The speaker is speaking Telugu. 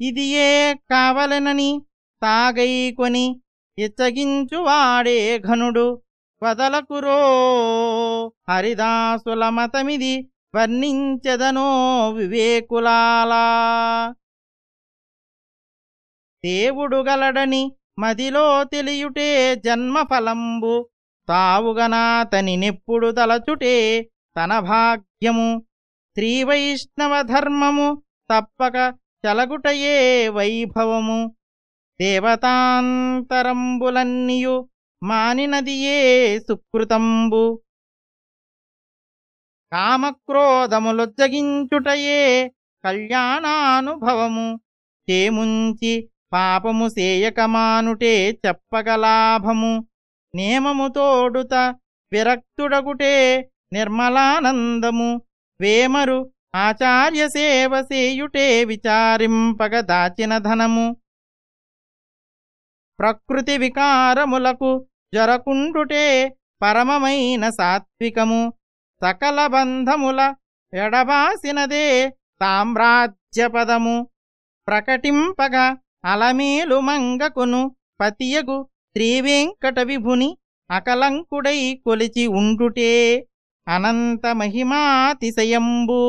ఇదియే కావలనని తాగైకొని ఇచ్చగించువాడే ఘనుడు వదలకురో హరిదాసుల మతమిది వర్ణించెదనో వివేకులాలా. దేవుడు గలడని మదిలో తెలియుటే జన్మఫలంబు తావుగనాతని నెప్పుడు తలచుటే తన భాగ్యము శ్రీవైష్ణవ ధర్మము తప్పక చలగుటయే వైభవము. దేవతాంతరంబులన్నియు మానినదియే సుకృతంబు. కామక్రోధములొజ్జగించుటయే కళ్యాణానుభవము. చేముంచి పాపము సేయకమానుటే చెప్పగలాభము. నేమము తోడుత విరక్తుడగుటే నిర్మలానందము. వేమరు ఆచార్య సేవ సేయుటే విచారింపగ దాచిన ధనము. ప్రకృతి వికారములకు జరకుండుటే పరమమైన సాత్వికము. సకల బంధముల ఎడబాసినదే సామ్రాజ్యపదము. ప్రకటింపగ అలమేలు మంగకును పతియగు శ్రీవేంకట విభుని అకలంకుడై కొలిచి ఉండుటే అనంత మహిమాతిశయంబు